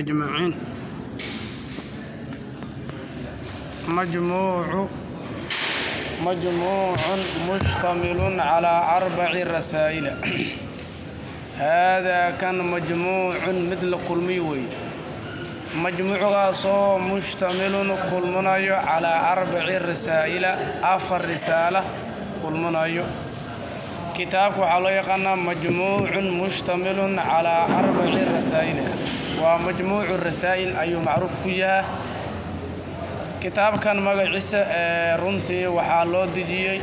أجمعين مجموع مجموع مشتمل على أربع رسائل هذا كان مجموع مثل قلمي وي مجموعgaasoo مشتمل kulminayo على أربع رسائل أفر رسالة kulminayo kitaabka waxaa loo yaqaanaa majmuucun mushtamilun calaa arbaci rasaa'il. Waa majmuucu rasaa'il ayuu macruuf ku yahaa kitaabkan magaciisa ee runtii waxaa loo dejiyey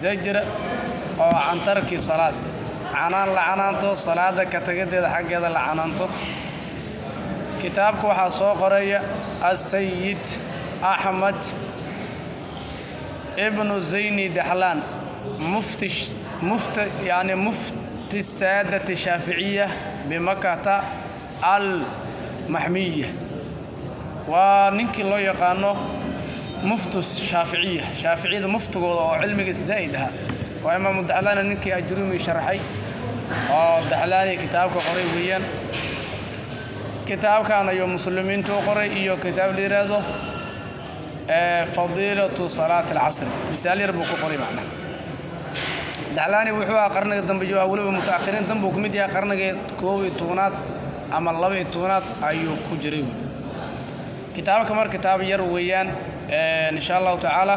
zajr oo can tarki salaad. Canaan la canaanto salaada ka tagadeeda xaggeeda la canaanto. Kitaabka waxaa soo qoraya asayid axmed ibnu zayni daxlaan mufti saadati shaaficiya bimakata al maxmiya waa ninkii loo yaqaano muftu shaaficiya shaaficiyada muftigooda oo cilmiga zaa'id ahaa waa imaamu daxlaana ninkii ajrumi sharxay oo daxlaani kitaabka qoray weeyaan. Kitaabkan ayuu muslimiintu u qoray iyo kitaab la yiraahdo fadiilatu salaati alcasr risaale yar daclaani wuxuu aha qarniga dambe jooga weliba mutaakhiriin danbuu ka mid yahay qarniga koob iyo tobnaad ama laba iyo tobnaad ayuu ku jiray. Wey kitaabka mar kitaab yar weeyaan insha allahu tacaala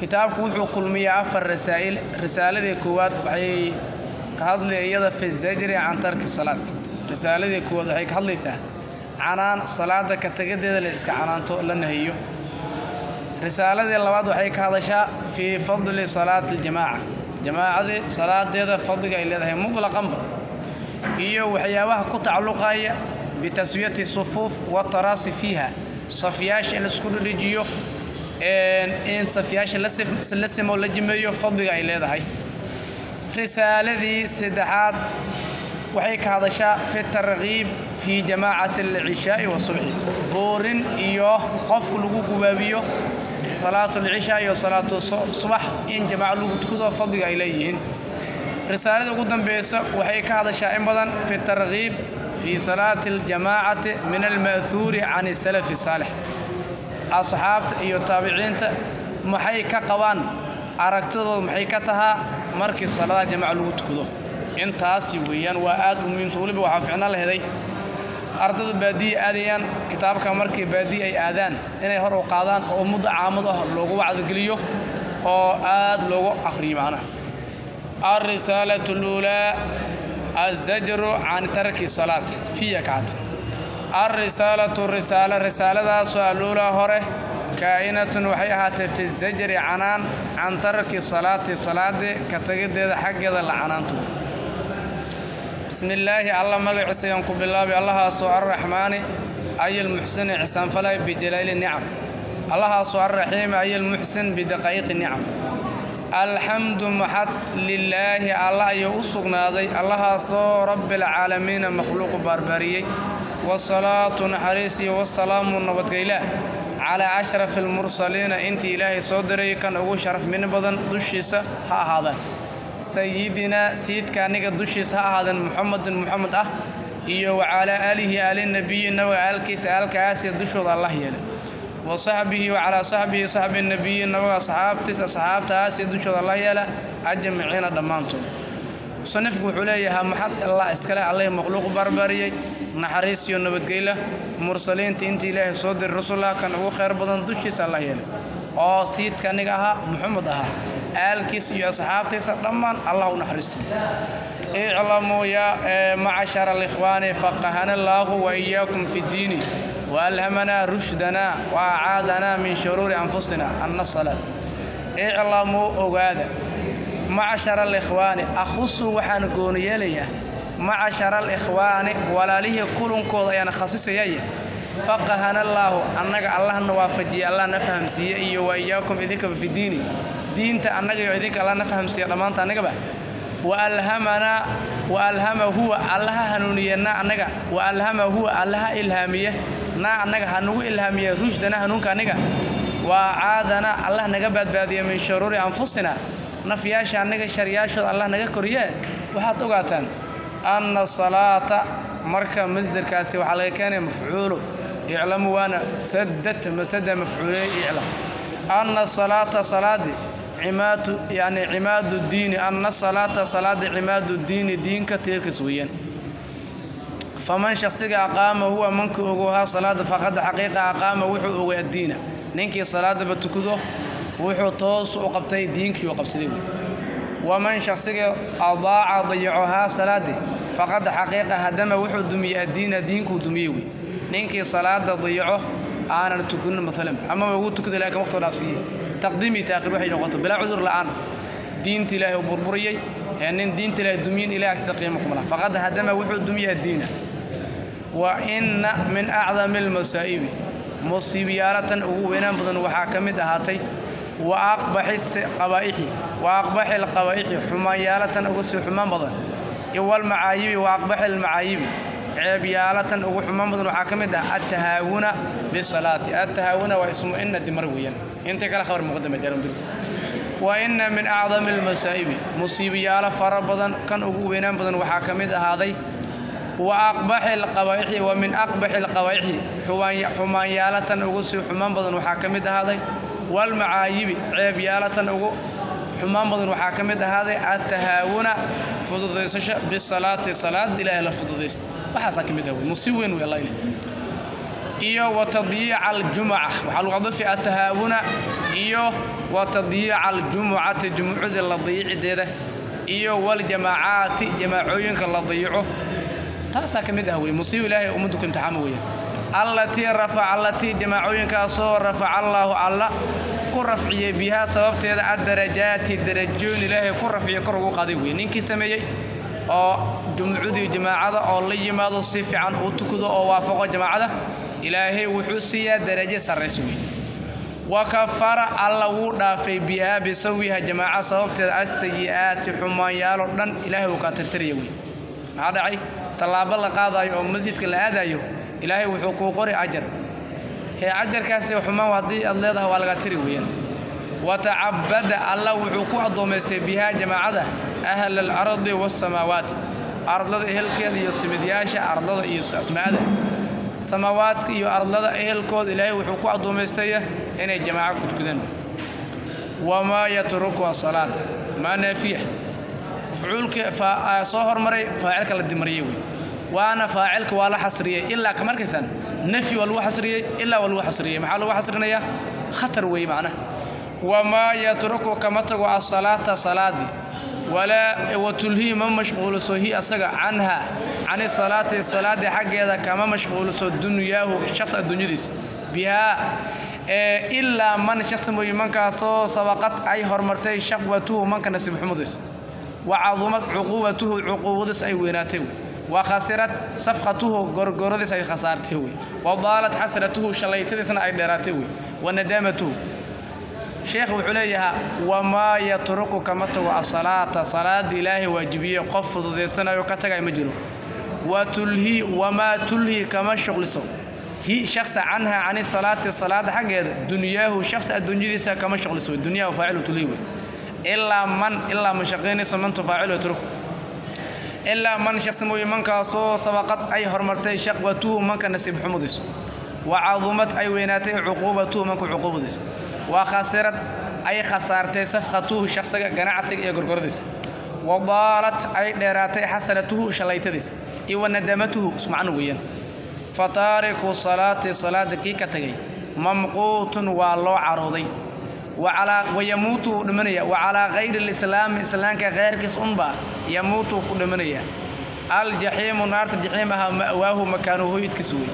kitaabku wuxuu kulmiyaa afar rasaa'il. Risaaladii koowaad waxay ka hadlay iyada fi zajri can tarki salaad. Risaaladii koowaad waxay ka hadlaysaa canaan salaada ka tegadeeda la iska canaanto la nahiyo. Risaaladii labaad waxay ka hadashaa fii fadli salaati aljamaaca jamaacadii salaadeeda fadliga ay leedahay mutlaqanba iyo waxyaabaha ku tacalluqaya bitaswiyati sufuuf wataraasi fiiha. Safyaasha la isku dhidhijiyo in safyaasha la simo la jimeeyo fadliga ay leedahay. Risaaladii saddexaad waxay ka hadashaa fi tarkiib fii jamaacati alcishaai wasubxi boorin iyo qofku lagu gubaabiyo salaatu alcishaa iyo salaatu subax in jamaaco lagu tukado fadliga ay leeyihiin. Risaalada ugu dambeysa waxay ka hadashaa in badan fi tarkiib fii salaati aljamaacati min alma'huuri can salafi saalix. Asxaabta iyo taabiciinta maxay ka qabaan? Aragtidooda maxay ka tahaa? Markii salaadaha jamaaca lagu tukado intaasi weeyaan waa aad u muhiimsan weliba waxaa ficnaan la heday ardada baadiya aadayaan kitaabka markii baadiya ay aadaan inay hor u qaadaan oo muddo caamad ah loogu wacdigeliyo oo aad loogu akhriyo macnaha. Alrisaalatu اluulaa azajru can tarki salaat fiya kacad alrisaalatu risaala risaaladaasoo aluulaa hore kaa'inatun waxay ahaatay fi zajri canaan can tarki salaati salaadii ka tagideeda xaggeeda la canaanto bismi illaahi alla magaciisa ayaan ku bilaabay allahaasoo arraxmaani ayalmuxsini xisaanfalay bijalaaili nicam allahaasoo arraxiimi ayalmuxsin bidaqaa'iqi nicam alxamdu maxad lilaahi alla ayuu u sugnaaday. Allahaasoo rabbialcaalamiina makhluuqu baarbaariyey wasalaatu naxariis iyo wasalaamu nabadgayla calaa ashrafi almursaliina intii ilaahay soo diray kan ugu sharaf min badan dushiisa ha ahaadaan sayidinaa sayidka aniga dushiisa ha ahaadeen muxamedin muxamed ah iyo wacalaa aalihi aali nabiyi nabiga aalkiisa aalkaasiya dushooda allah yeelay. Wa saxbihi wacalaa saxbihi saxbi nabiyi nabiga asxaabtiisa asxaabtaasiya dushooda allah yeela ajmaciina dhammaantood. Musanifku wuxuu leeyahay maxad allah iskale alleh makhluuq barbaariyey naxariis iyo nabadgeyla mursaliinta intii ilaahay soo diray rasulah kan ugu khayr badan dushiisa allah yeelay. Oo sayidka aniga ahaa muxamed ahaa aalkiisa iyo asxaabtiisa dhammaan allah u naxariisto iclamuu yaa macashara alikhwaani faqahana allaahu wa iyaakum fi ddiini waalhamanaa rushdanaa wa acaadanaa min shuruuri anfusina anna salaad iclamuu ogaada macashara alikhwaani akhusuu waxaan gooni yeelayaa macashara alikhwaani walaalihii kulankooda ayaan khasisayaya faqahana allaahu annaga allahna waafajiye allah na fahamsiiye iyo wa iyaakum idinkaba fi diini diinta annaga iyo idinka alla na fahamsiiya dhammaanta annagaba. Wa alhamanaa wa alhama huwa allaha hanuuniye na annaga. Wa alhama huwa allaha ilhaamiye naa annaga hanugu ilhaamiye rushdana hanuunka anniga wa acaadana allah naga baadbaadiye min shuruuri anfusina. Nafyaasha annaga sharyaashooda allah naga koriye. Waxaad ogaataan anna salaata marka masderkaasi waxaa laga keenaya mafcuulu iclamu waana sadad masada mafcuuley iclam. Ana salaata salaadi yani cimaadu diini ana salaata salaada cimaadu diini diinka tiirkas weeyaan. Faman shaksiga aqaama huwa mankii ogohaa salaada faqad xaqiiqa aqaama wuxuu ogay addiina. Ninkii salaadaba tukado wuxuu toos u qabtay diinkii u qabsaday wey waman shaksiga adaaca dayacohaa salaadii faqad xaqiiqa hadama wuxuu dumiyey addiina diinkuu dumiyey wey ninkii salaada dayaco aanan tukanin maalan amaba ugu tukada laakiin waqtoo dhaafsiiyey taqdiimi taaqir waxay noqoto bilaa cudur la'aan. Diinta ilaahay uu burburiyey ee nin diinta ilaahay dumiyin ilahay agtiisa qiimo kuma faqad hadama wuxuu dumiyey addiina wa inna min acdami almasaa'ibi. Musiibyaalatan ugu weynaan badan waxaa ka mid ahaatay wa aqbaxi qabaa'ixi wa aqbaxi alqabaa'ixi xumaanyaalatan ugu sii xumaan badan. Iwalmacaayibi wa aqbaxi almacaayibi ceebyaalatan ugu xumaan badan waxaa ka mid ah atahaawuna bisalaati. Atahaawuna waa ismu inna dimar weeyaan. Intii kale khabar muqadama jaarumdir wa inna min acdami almasaa'ibi musiibiyaalo fara badan kan ugu weynaan badan waxaa ka mid ahaaday wa aqbaxi alqabaa'ixi wa min aqbaxi alqabaa'ixi xumaanyaalatan ugu sii xumaan badan waxaa ka mid ahaaday walmacaayibi ceebyaalatan ugu xumaan badan waxaa ka mid ahaaday atahaawuna fududaysasho bisalaati. Salaad ilaahay la fududaysta waxaasaa ka mid ah musiib weyn ileh iyo wa tadyiica aljumuca waxaa lagu adafi atahaawuna iyo wa tadyiica aljumucati jumucadii la dayicideeda iyo waljamaacaati jamaacooyinka la dayico taasaa ka mid ah wey musiib ilaahay ummaddu ku imtixaama weeyaan allatii rafaca allatii jamaacooyinkaasoo rafaca allaahu alla ku rafciyey bihaa sababteeda addarajaati darajooyin ilaahay ku rafciya kor ugu qaaday wey ninkii sameeyey oo jumcudii jamaacada oo la yimaado si fiican uu tukado oo waafaqo jamaacada ilaahay wuxuu siiyaa darajo sarraysa wey wa kafara alla wuu dhaafay bihaa bisawiha jamaaca sababteeda asayi'aati xumaanyaalo dhan ilaahay wuu kaa tirtiraya wey maxaa dhacay? Tallaabo la qaadayo oo masjidka la aadayo ilaahay wuxuu kuu qori ajar. Hee ajarkaasi xumaan haddii aad leedahay waa laga tiri weeyaan wa tacabada allah wuxuu ku addoomaystay bihaa jamaacada ahla alardi waasamaawaati ardlada ehelkeeda iyo simidyaasha ardada iyo asmaa'ada samaawaadka iyo ardlada ehelkooda ilaahay wuxuu ku addoomaystaya inay jamaaco kudkudaan wamaa yatruku asalaata maa naafiya. Mafcuulkii hormaray faacilka la dimariyey wey. Waana faacilka waa la xasriyey ilaa ka markaysaan nafyi waa lagu xasriyey ilaa waa lagu xasriyey. Maxaa lagu xasrinayaa khatar wey macnaha wamaa yatruku kama tago asalaata salaadii walaa watulhii ma mashquuliso hi asaga canha cani salaati salaadii xaggeeda kama mashquuliso dunyaahu shaqs adduunyadiisa bihaa ilaa man shaqsi mooye mankaasoo sabaqad ay hormartay shaqwatuhu manka nasiib xumadiisa wa cadumad cuquubatuhu cuquubadiis ay weynaatay wey. Wa khasirad safqatuhu gorgoradiis ay khasaartay wey. Wa daalat xasratuhu shallaytadiisna ay dheeraatay wey. Wa sheekh wuxuu leeyahaa wamaa yatruku kama tago asalaata. Salaada ilaahay waajibiye qof fududaysanayo ka tagay ma jiro. Wamaa tulhi kama shuqliso. Hi shaksa canha cani salaati salaada xaggeeda dunyaahu shaqsi adduunyadiisa kama shuqliso. Dunyahu faacilu tulhi wey. Ilaa man ilaa man shaqaynayso man tufaacilu yatruku. Man shaqsi mooye mankaasoo sabaqad ay hormartay shaqwatuhu manka nasiib xumadiisu wa cadumad ay weynaatay cuquubatuhu manka cuquubadiisa wa khasirad ay khasaartay safqatuhu shaqsiga ganacsiga iyo gorgoradiisa. Wa daalat ay dheeraatay xasanatuhu shallaytadiisa iyo nadamatuhu ismacno weeyaan. Fa taariku salaati salaada kii ka tagay mamquutun waa loo carooday. Wayamuutu wuu dhimanaya wa calaa kayri lislaami islaamka keyrkiis unbaa yamuutu ku dhimanaya aljaxiimu naarta jaxiim aha ma'waahu makaanu hoydkiis wey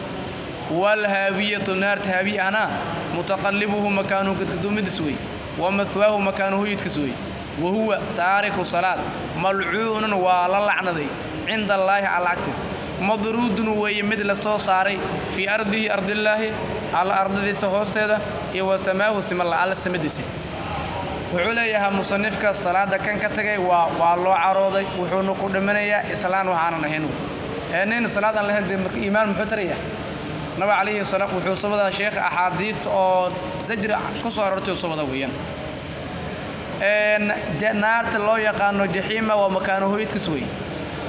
waalhaawiyatu naarta haabiy ahna mutaqallibuhu makaanu gadgaduumidiis wey wa mahwaahu makaanu hoydkiis wey wa huwa taariku salaad malcuunun waa la lacnaday cinda allaahi alla agtiisa madruudun weeye mid la soo saaray fii ardihi ardillaahi alla ardadiisa hoosteeda iyo wa samaahu simalla alla samadiisa. Wuxuu leeyahaa musanifka salaada kan ka tagay waa waa loo carooday wuxuuna ku dhimanayaa islaan waxaanan ahayn. Ee nin salaadaan lahayn dee iimaan muxuu taraya nabig calayhi salaam wuxuu soo sheekh axaadiid oo zajri ku soo arortay soo wada weeyaan. Naarta loo yaqaano jaxiima waa makaano hoydkiis wey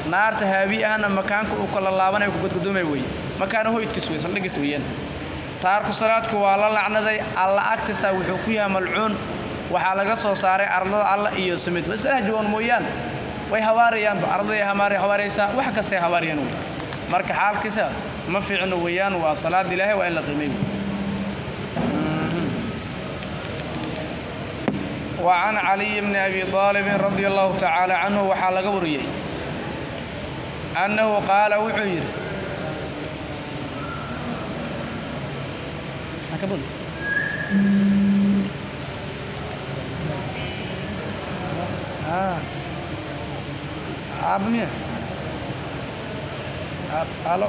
naarta haabi ahna makaanka uu kala laabanaya ku godgodoomaya weeye makaana hoydkiis wey saldhigis weeyaan. Taarku salaadku waa la lacnaday alla agtiisa wuxuu ku yahay malcuun. Waxaa laga soo saaray ardada alla iyo samid waa islaha joogaan mooyaan way habaarayaanba ardaday habaaraysaa wax kastay habaarayaan wey marka xaalkiisa ma fiicno weeyaan waa salaada ilaahay waa in la qiimay mm-hmm. wa can caliyi bni abi aalibin radia allahu tacaala canhu waxaa laga wariyey annahu qaala wuxuu yidhi aabmiya aalo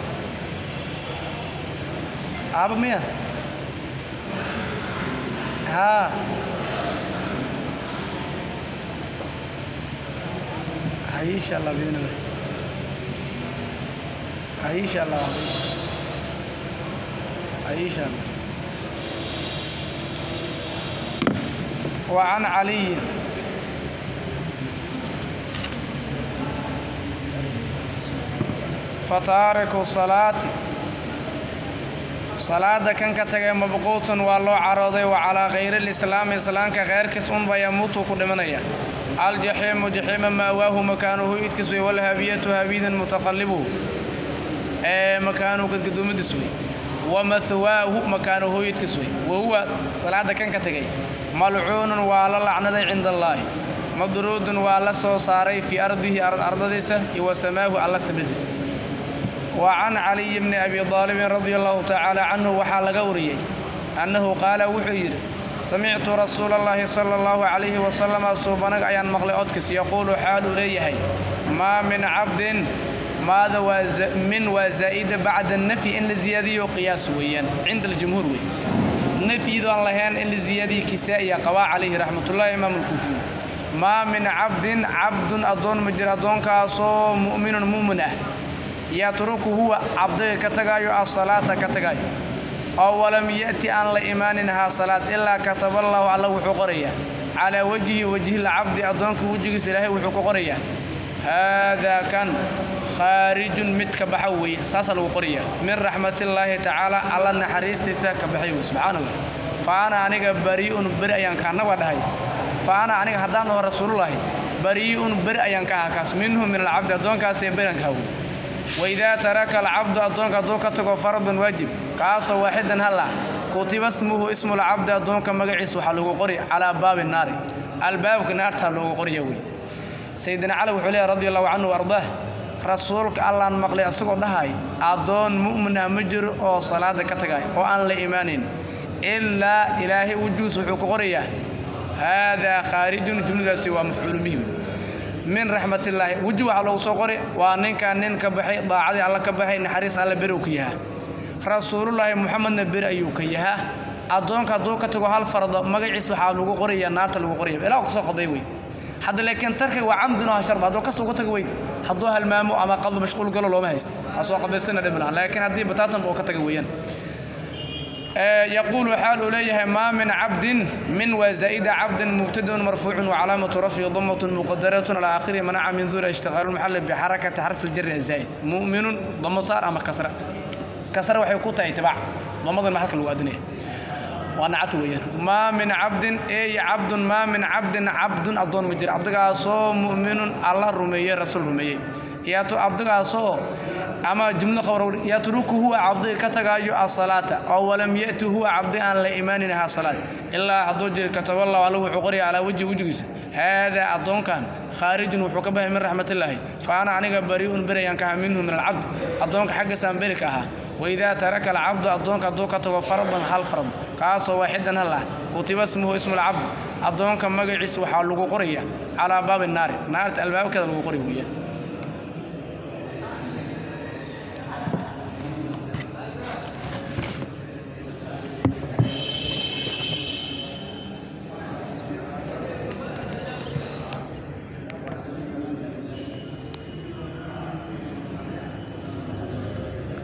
Aba mia. Ha. Aisha Allah bin Aisha Allah Aisha وعن علي فتارك الصلاه salaada kan ka tagay mabquutun waa loo carooday wa calaa khayriilislaami islaamka kheyrkiis unba yamuutu ku dhimanaya. Aljaxiimu jaxiima maawaahu makaanuhu idkiis wey walhabiyatu habidun mutaqallibu. Ee makaanuhu gadgaduumadiis wa wamahwaahu makaanuhu idkiis wey. Wahuwa salaada kan ka tagay malcuunun waa la lacnaday cinda allaahi madruudun waa la soo saaray fii ardihi ardadiisa iyo wasamaahu alla samadiisa wa can caliyi bni abi aalibin radia allahu tacaala canhu waxaa laga wariyey annahu qaala wuxuu yidhi samictu rasuula allaahi sala allahu calayhi wasalama suubanag ayaan maqlay odkis yaquulu xaaluu leeyahay maa min cabdin maada min waa zaa'ida bacda nafyi in la ziyaadiyo? Qiyaas weeyaan cinda aljumhuur wey nafyidoon lahayn in la ziyaadiyo kisaa'iya qabaa calayhi raxmatullahi imaam alkuufiyu maa min cabdin cabdun addoon ma jira addoonkaasoo mu'minun mu'min ah yatruku huwa cabdiga ka tagaayo asalaata ka tagaayo oo walam ya'ti aan la imaaninhaa salaad ilaa kataballaahu alla wuxuu qorayaa calaa wajhi wajhilcabdi addoonka wejigiisa ilaahay wuxuu ku qorayaa haadaa kan khaarijun mid ka baxa weeye saasaa min raxmatillaahi tacaala alla naxariistiisa ka baxay wey subxaanahu fa ana aniga barii'un beri ayaan ka annaga dhahay. Fa aniga haddaan dhaho rasuulullaahi barii'un beri ayaan ka ahaa kaas. Minhu min alcabdi addoonkaasee berian ka hawo waidaa taraka alcabdu addoonka hadduu ka tago faradun waajib. Kaasoo waaxidan halla kutiba smuhu ismulcabdi addoonka magaciisa waxaa lagu qori calaa baabi naari. Albaabka naartaa loogu qorya wey sayidina cali wuxuu leeyahy radi allahu canhu ardaah rasuulka allaan maqlay asagoo dhahay addoon mu'mina ma jiro oo salaada ka tagay oo aan la imaanayn ilaa ilaahay wujuus wuxuu ku qorayaa. Haadaa khaarijun jumladaasi waa mafcuulu min raxmatillaahi weji waxaa loogu soo qori waa ninkaan nin ka baxay daacadii alla ka baxay naxariis alla beri uu ka yahaa rasuulullaahi muxamedna beri ayuu ka yahaa addoonka hadduu ka tago hal fardo magaciis waxaa lagu qoraya naarta lagu qoraya ilaa ka soo qaday wey hadda laakiin tarkiga waa camdun oo shard hadduu kas uga taga weyd hadduu halmaamo ama qado mashquul galo looma haysto. Ha soo qadaystana dhib laha laakiin haddii bataatan uu ka taga weeyaan Eh, yaquulu xaal uu leeyahay maa min cabdin min waa zaa'ida cabdin mubtadaun marfuucun wacalaamatu rafyi damatun muqadaratun alaa akhirihi manaca min duura ishtiqaalulmaxalli bixarakati xarfi ljari azaa'id mu'minun damo saar ama kasra? Kasra waxay ku tahay itibaac. Damadan maxalka lagu adinaya waa nacad weeyaan. Maa min cabdin ey cabdun maa min cabdin cabdun addoon ma jiro cabdigaasoo mu'minun allah rumeeyey rasuul rumeeyey. Yaato cabdigaasoo ama jumlo khabar yatruku huwa cabdi ka tagaayo asalaata oo walam yati huwa cabdi aan la imaanin ahaa salaad. Ilaa hadduu jiri kataballahu alla wuxuu qoraya calaa wejhi wejigiisa haadaa addoonkan khaarijun wuxuu ka baxay min raxmatillaahi fa ana aniga bari'un berayaan ka minhu min alcabd. Addoonka xaggasaan beri ka ahaa. Waidaa taraka alcabdu addoonka hadduu ka tago fardan hal farad. Kaasoo waaxidan hal ah. Kutiba ismuhu ismualcabd addoonka magaciis waxaa lagu qoraya calaa baabi naari. Naarta albaabkeeda lagu qoray